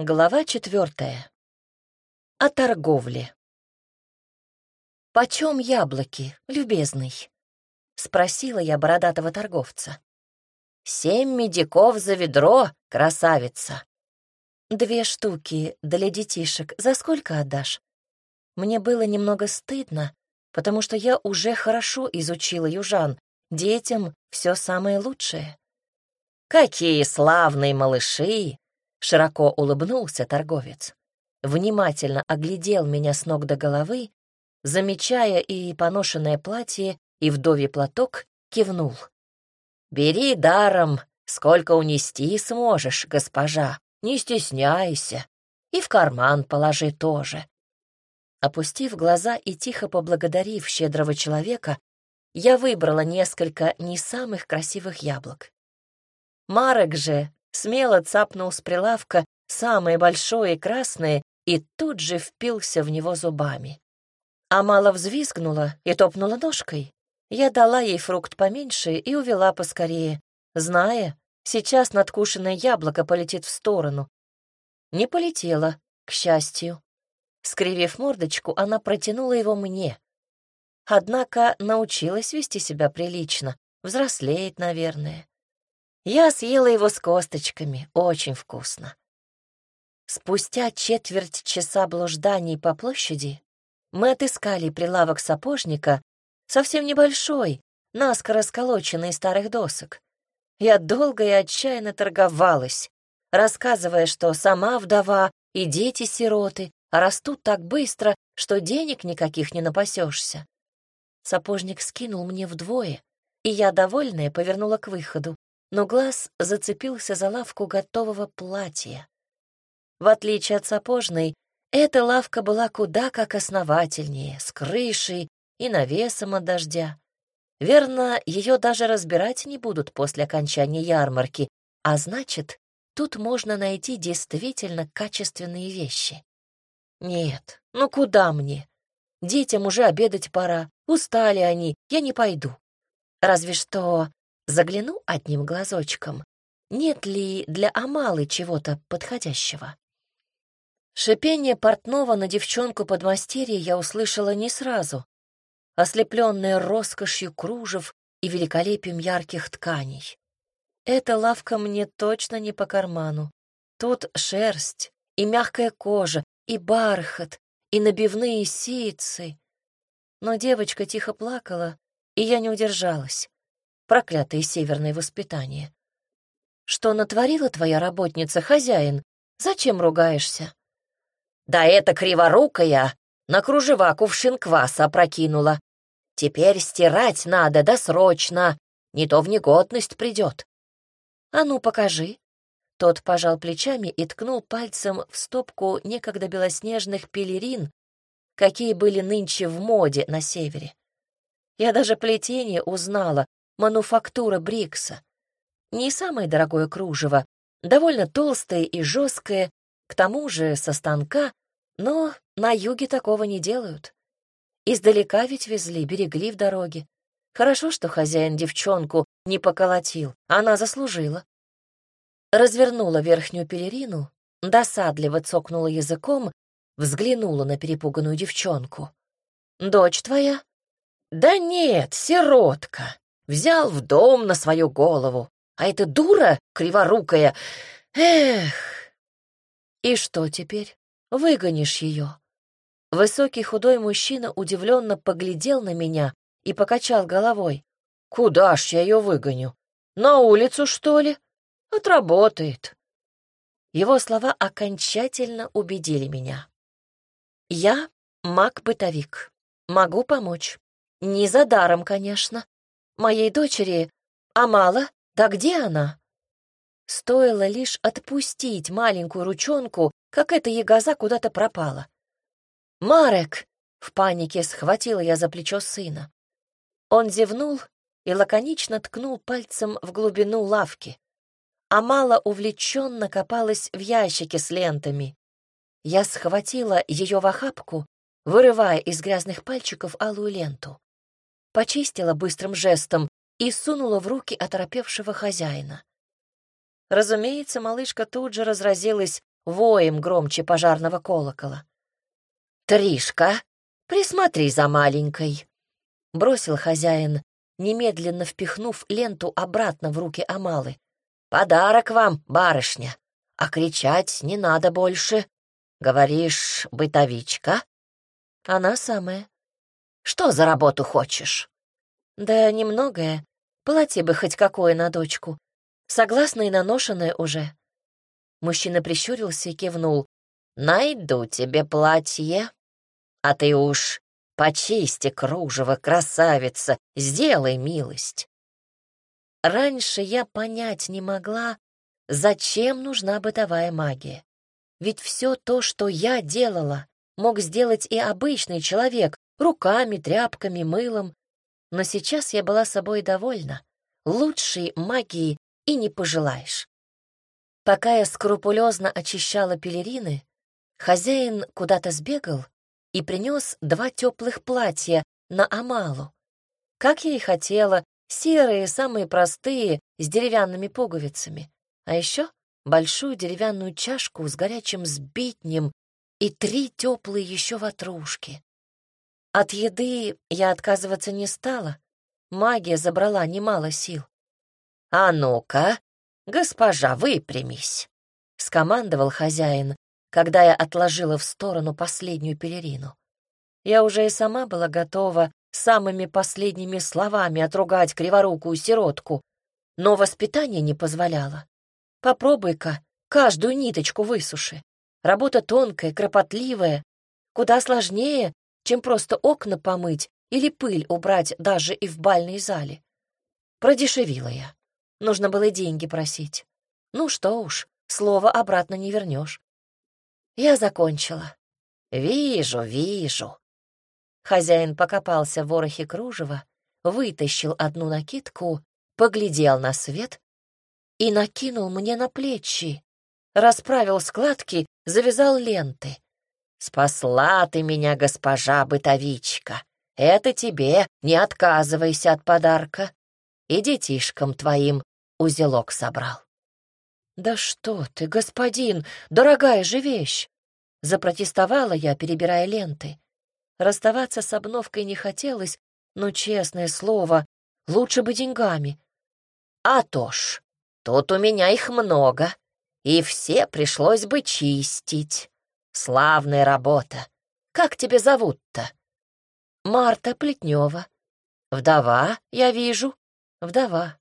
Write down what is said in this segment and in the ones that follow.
Глава четвертая. О торговле. «Почем яблоки, любезный?» — спросила я бородатого торговца. «Семь медиков за ведро, красавица!» «Две штуки для детишек. За сколько отдашь?» Мне было немного стыдно, потому что я уже хорошо изучила южан. Детям все самое лучшее. «Какие славные малыши!» — широко улыбнулся торговец. Внимательно оглядел меня с ног до головы, замечая и поношенное платье, и вдовий платок, кивнул. «Бери даром, сколько унести сможешь, госпожа, не стесняйся, и в карман положи тоже». Опустив глаза и тихо поблагодарив щедрого человека, я выбрала несколько не самых красивых яблок. Марек же смело цапнул с прилавка самое большое красное и тут же впился в него зубами. А мало взвизгнула и топнула ножкой. Я дала ей фрукт поменьше и увела поскорее, зная, сейчас надкушенное яблоко полетит в сторону. Не полетело, к счастью. Скривив мордочку, она протянула его мне. Однако научилась вести себя прилично, взрослеет, наверное. Я съела его с косточками, очень вкусно. Спустя четверть часа блужданий по площади мы отыскали прилавок сапожника, совсем небольшой, наскоро сколоченный из старых досок. Я долго и отчаянно торговалась, рассказывая, что сама вдова и дети-сироты растут так быстро, что денег никаких не напасешься. Сапожник скинул мне вдвое, и я, довольная, повернула к выходу но глаз зацепился за лавку готового платья. В отличие от сапожной, эта лавка была куда как основательнее, с крышей и навесом от дождя. Верно, ее даже разбирать не будут после окончания ярмарки, а значит, тут можно найти действительно качественные вещи. Нет, ну куда мне? Детям уже обедать пора, устали они, я не пойду. Разве что Загляну одним глазочком. Нет ли для Амалы чего-то подходящего? Шипение портного на девчонку подмастерья я услышала не сразу, ослепленная роскошью кружев и великолепием ярких тканей. Эта лавка мне точно не по карману. Тут шерсть и мягкая кожа, и бархат, и набивные сицы. Но девочка тихо плакала, и я не удержалась проклятое северное воспитание. Что натворила твоя работница, хозяин? Зачем ругаешься? Да это криворукая на кружева кувшин кваса опрокинула. Теперь стирать надо, да срочно, не то в негодность придет. А ну, покажи. Тот пожал плечами и ткнул пальцем в стопку некогда белоснежных пелерин, какие были нынче в моде на севере. Я даже плетение узнала, мануфактура Брикса. Не самое дорогое кружево, довольно толстое и жесткое, к тому же со станка, но на юге такого не делают. Издалека ведь везли, берегли в дороге. Хорошо, что хозяин девчонку не поколотил, она заслужила. Развернула верхнюю пелерину, досадливо цокнула языком, взглянула на перепуганную девчонку. «Дочь твоя?» «Да нет, сиротка. Взял в дом на свою голову. А эта дура криворукая... Эх! И что теперь? Выгонишь ее? Высокий худой мужчина удивленно поглядел на меня и покачал головой. Куда ж я ее выгоню? На улицу, что ли? Отработает. Его слова окончательно убедили меня. Я маг-бытовик. Могу помочь. Не за даром, конечно, моей дочери, а мало, да где она? Стоило лишь отпустить маленькую ручонку, как эта ягоза куда-то пропала. «Марек!» — в панике схватила я за плечо сына. Он зевнул и лаконично ткнул пальцем в глубину лавки. Амала увлеченно копалась в ящике с лентами. Я схватила ее в охапку, вырывая из грязных пальчиков алую ленту почистила быстрым жестом и сунула в руки оторопевшего хозяина. Разумеется, малышка тут же разразилась воем громче пожарного колокола. «Тришка, присмотри за маленькой», — бросил хозяин, немедленно впихнув ленту обратно в руки Амалы. «Подарок вам, барышня, а кричать не надо больше. Говоришь, бытовичка?» «Она самая». «Что за работу хочешь?» «Да немногое. Платье бы хоть какое на дочку. Согласна и наношенное уже». Мужчина прищурился и кивнул. «Найду тебе платье, а ты уж почисти кружево, красавица, сделай милость». Раньше я понять не могла, зачем нужна бытовая магия. Ведь все то, что я делала, мог сделать и обычный человек, руками, тряпками, мылом. Но сейчас я была собой довольна. Лучшей магии и не пожелаешь. Пока я скрупулезно очищала пелерины, хозяин куда-то сбегал и принес два теплых платья на Амалу. Как я и хотела, серые, самые простые, с деревянными пуговицами. А еще большую деревянную чашку с горячим сбитнем и три теплые еще ватрушки. От еды я отказываться не стала. Магия забрала немало сил. «А ну-ка, госпожа, выпрямись!» — скомандовал хозяин, когда я отложила в сторону последнюю пелерину. Я уже и сама была готова самыми последними словами отругать криворукую сиротку, но воспитание не позволяло. Попробуй-ка каждую ниточку высуши. Работа тонкая, кропотливая, куда сложнее, чем просто окна помыть или пыль убрать даже и в бальной зале. Продешевила я. Нужно было деньги просить. Ну что уж, слово обратно не вернешь. Я закончила. Вижу, вижу. Хозяин покопался в ворохе кружева, вытащил одну накидку, поглядел на свет и накинул мне на плечи, расправил складки, завязал ленты. «Спасла ты меня, госпожа бытовичка! Это тебе, не отказывайся от подарка. И детишкам твоим узелок собрал. «Да что ты, господин, дорогая же вещь!» Запротестовала я, перебирая ленты. Расставаться с обновкой не хотелось, но, честное слово, лучше бы деньгами. «А то ж, тут у меня их много, и все пришлось бы чистить. Славная работа. Как тебя зовут-то?» «Марта Плетнева. Вдова, я вижу. Вдова.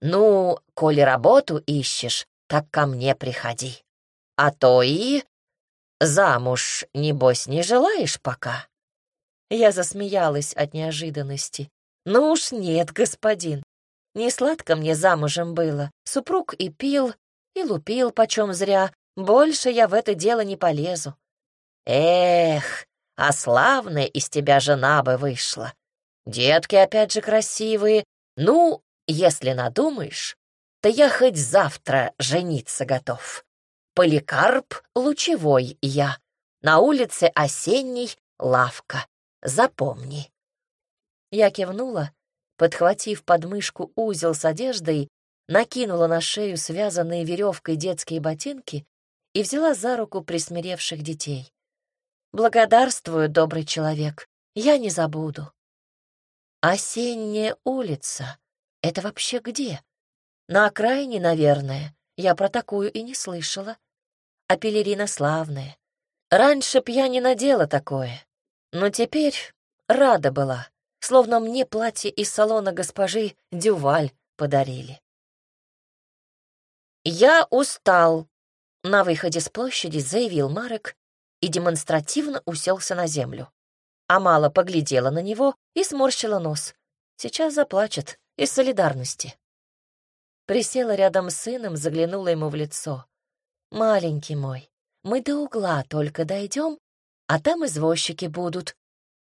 Ну, коли работу ищешь, так ко мне приходи. А то и... Замуж, небось, не желаешь пока?» Я засмеялась от неожиданности. «Ну уж нет, господин. Не сладко мне замужем было. Супруг и пил, и лупил почем зря. Больше я в это дело не полезу». «Эх, а славная из тебя жена бы вышла. Детки опять же красивые. Ну, если надумаешь, то я хоть завтра жениться готов. Поликарп лучевой я. На улице осенний лавка. Запомни. Я кивнула, подхватив подмышку узел с одеждой, накинула на шею связанные веревкой детские ботинки и взяла за руку присмиревших детей. Благодарствую, добрый человек, я не забуду. Осенняя улица. Это вообще где? На окраине, наверное. Я про такую и не слышала. А пелерина славная. Раньше б я не надела такое. Но теперь рада была, словно мне платье из салона госпожи Дюваль подарили. «Я устал», — на выходе с площади заявил Марек и демонстративно уселся на землю. Амала поглядела на него и сморщила нос. Сейчас заплачет из солидарности. Присела рядом с сыном, заглянула ему в лицо. «Маленький мой, мы до угла только дойдем, а там извозчики будут.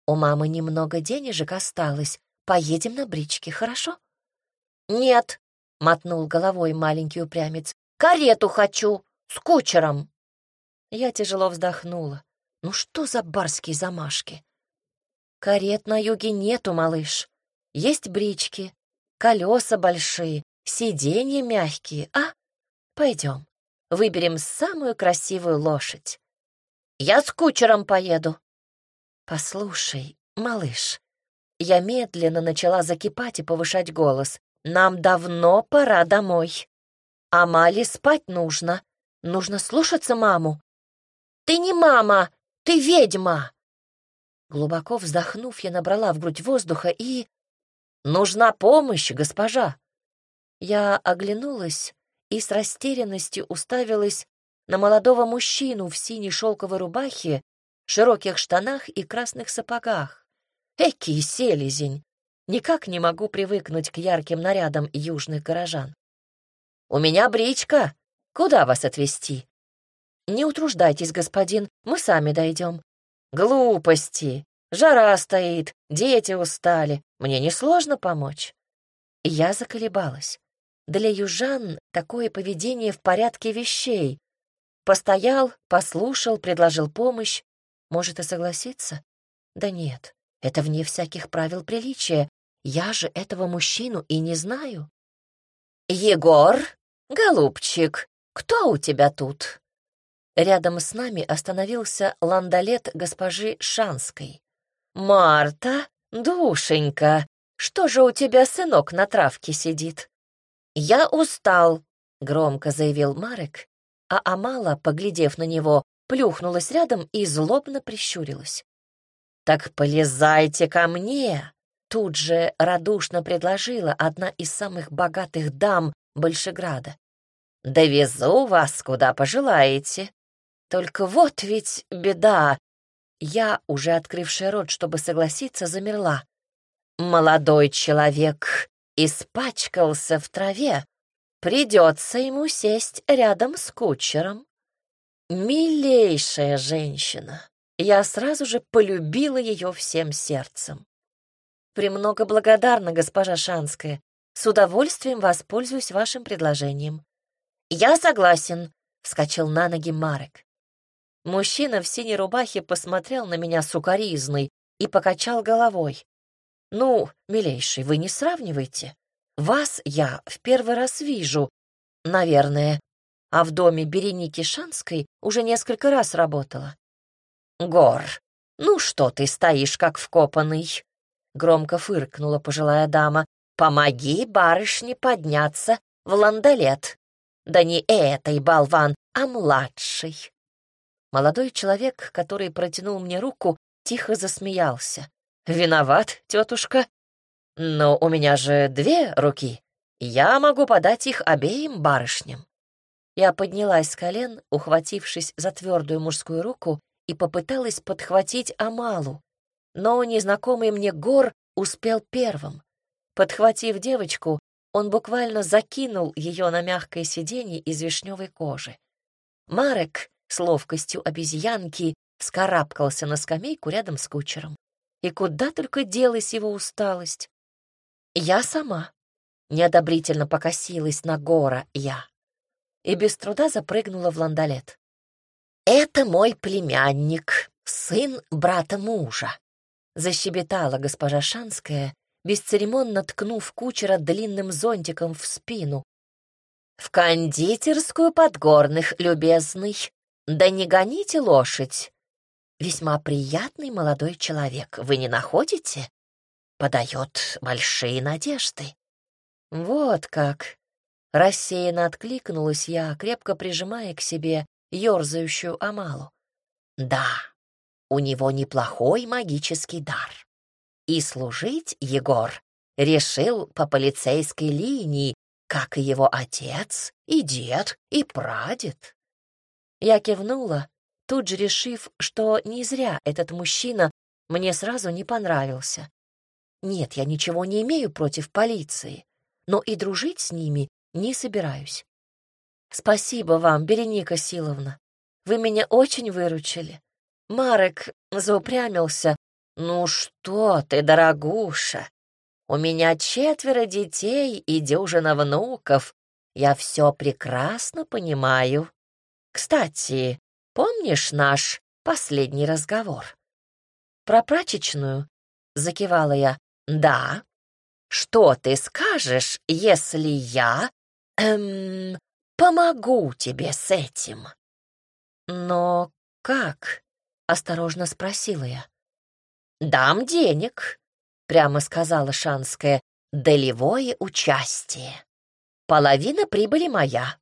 У мамы немного денежек осталось, поедем на бричке, хорошо?» «Нет», — мотнул головой маленький упрямец, — «карету хочу, с кучером». Я тяжело вздохнула. «Ну что за барские замашки?» «Карет на юге нету, малыш. Есть брички, колеса большие, сиденья мягкие, а? Пойдем. выберем самую красивую лошадь. Я с кучером поеду. Послушай, малыш, я медленно начала закипать и повышать голос. Нам давно пора домой. А Мали спать нужно. Нужно слушаться маму. Ты не мама, ты ведьма. Глубоко вздохнув, я набрала в грудь воздуха и... «Нужна помощь, госпожа!» Я оглянулась и с растерянностью уставилась на молодого мужчину в синей шелковой рубахе, широких штанах и красных сапогах. Экий селезень! Никак не могу привыкнуть к ярким нарядам южных горожан. «У меня бричка. Куда вас отвезти?» «Не утруждайтесь, господин, мы сами дойдем». «Глупости! Жара стоит, дети устали. Мне несложно помочь». Я заколебалась. Для южан такое поведение в порядке вещей. Постоял, послушал, предложил помощь. Может и согласиться? Да нет, это вне всяких правил приличия. Я же этого мужчину и не знаю. «Егор, голубчик, кто у тебя тут?» Рядом с нами остановился ландолет госпожи Шанской. «Марта, душенька, что же у тебя сынок на травке сидит?» «Я устал», — громко заявил Марек, а Амала, поглядев на него, плюхнулась рядом и злобно прищурилась. «Так полезайте ко мне!» Тут же радушно предложила одна из самых богатых дам Большеграда. «Довезу вас, куда пожелаете. Только вот ведь беда!» Я, уже открывшая рот, чтобы согласиться, замерла. «Молодой человек испачкался в траве, придется ему сесть рядом с кучером. Милейшая женщина. Я сразу же полюбила ее всем сердцем. Премного благодарна, госпожа Шанская. С удовольствием воспользуюсь вашим предложением. Я согласен, — вскочил на ноги Марек. Мужчина в синей рубахе посмотрел на меня сукоризной и покачал головой. «Ну, милейший, вы не сравнивайте. Вас я в первый раз вижу, наверное, а в доме Береники Шанской уже несколько раз работала». «Гор, ну что ты стоишь, как вкопанный?» Громко фыркнула пожилая дама. «Помоги барышне подняться в ландолет. Да не этой болван, а младший». Молодой человек, который протянул мне руку, тихо засмеялся. «Виноват, тетушка. Но у меня же две руки. Я могу подать их обеим барышням». Я поднялась с колен, ухватившись за твердую мужскую руку, и попыталась подхватить Амалу. Но незнакомый мне гор успел первым. Подхватив девочку, он буквально закинул ее на мягкое сиденье из вишневой кожи. Марек с ловкостью обезьянки вскарабкался на скамейку рядом с кучером и куда только делась его усталость. Я сама неодобрительно покосилась на гора я и без труда запрыгнула в ландолет. «Это мой племянник, сын брата мужа», — защебетала госпожа Шанская, бесцеремонно ткнув кучера длинным зонтиком в спину. «В кондитерскую подгорных, любезный, да не гоните лошадь, Весьма приятный молодой человек, вы не находите? Подает большие надежды. Вот как. Рассеянно откликнулась я, крепко прижимая к себе ерзающую Амалу. Да, у него неплохой магический дар. И служить Егор решил по полицейской линии, как и его отец, и дед, и прадед. Я кивнула, тут же решив, что не зря этот мужчина мне сразу не понравился. Нет, я ничего не имею против полиции, но и дружить с ними не собираюсь. Спасибо вам, Береника Силовна. Вы меня очень выручили. Марек заупрямился. Ну что ты, дорогуша, у меня четверо детей и дюжина внуков. Я все прекрасно понимаю. Кстати, Помнишь наш последний разговор? Про прачечную? Закивала я. Да. Что ты скажешь, если я... Эм... помогу тебе с этим». «Но как?» — осторожно спросила я. «Дам денег», — прямо сказала Шанская, — «долевое участие. Половина прибыли моя.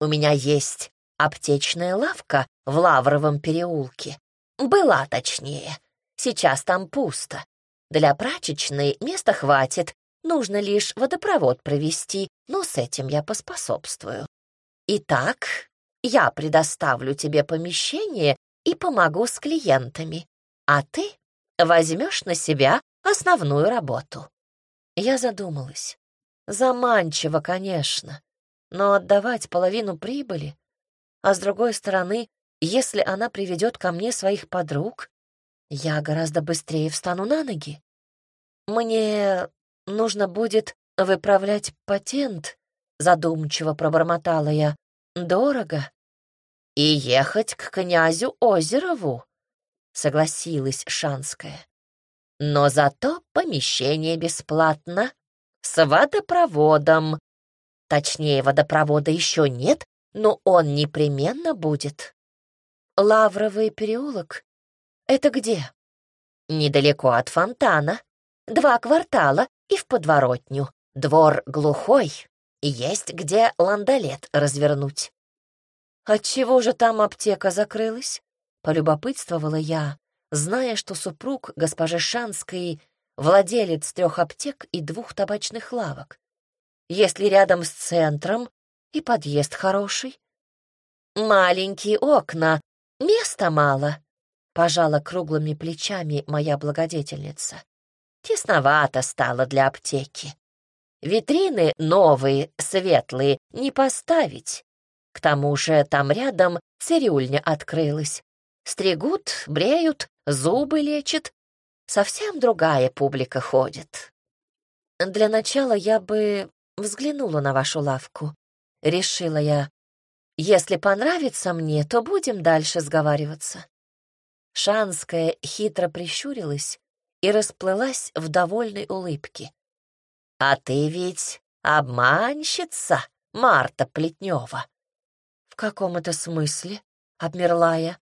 У меня есть аптечная лавка в Лавровом переулке. Была точнее. Сейчас там пусто. Для прачечной места хватит, нужно лишь водопровод провести, но с этим я поспособствую. Итак, я предоставлю тебе помещение и помогу с клиентами, а ты возьмешь на себя основную работу. Я задумалась. Заманчиво, конечно, но отдавать половину прибыли, а с другой стороны, если она приведет ко мне своих подруг, я гораздо быстрее встану на ноги. Мне нужно будет выправлять патент, задумчиво пробормотала я. Дорого. И ехать к князю Озерову, согласилась Шанская. Но зато помещение бесплатно, с водопроводом. Точнее, водопровода еще нет, но он непременно будет. Лавровый переулок? Это где? Недалеко от фонтана. Два квартала и в подворотню. Двор глухой, есть где ландолет развернуть. Отчего же там аптека закрылась? Полюбопытствовала я, зная, что супруг госпожи Шанской владелец трех аптек и двух табачных лавок. Если рядом с центром и подъезд хороший. Маленькие окна, места мало, пожала круглыми плечами моя благодетельница. Тесновато стало для аптеки. Витрины новые, светлые, не поставить. К тому же там рядом цирюльня открылась. Стригут, бреют, зубы лечат. Совсем другая публика ходит. Для начала я бы взглянула на вашу лавку. Решила я. Если понравится мне, то будем дальше сговариваться. Шанская хитро прищурилась и расплылась в довольной улыбке. «А ты ведь обманщица, Марта Плетнева!» «В каком это смысле?» — обмерла я.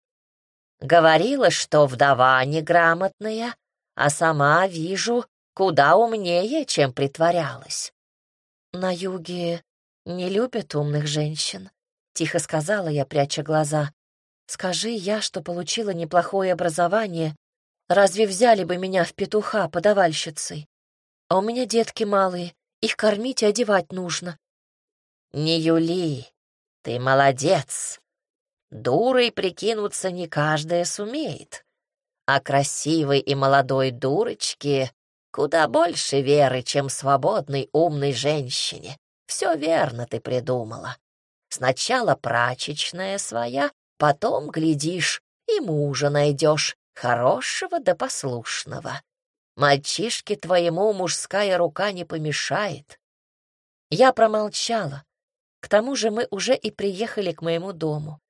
«Говорила, что вдова неграмотная, а сама вижу, куда умнее, чем притворялась». «На юге не любят умных женщин», — тихо сказала я, пряча глаза. «Скажи я, что получила неплохое образование, разве взяли бы меня в петуха подавальщицей? А у меня детки малые, их кормить и одевать нужно. Не Юли, ты молодец. Дурой прикинуться не каждая сумеет. А красивой и молодой дурочке куда больше веры, чем свободной умной женщине. Все верно ты придумала. Сначала прачечная своя, потом, глядишь, и мужа найдешь, хорошего да послушного. Мальчишке твоему мужская рука не помешает. Я промолчала. К тому же мы уже и приехали к моему дому.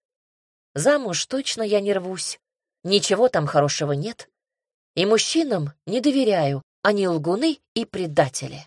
Замуж точно я не рвусь. Ничего там хорошего нет. И мужчинам не доверяю, они лгуны и предатели.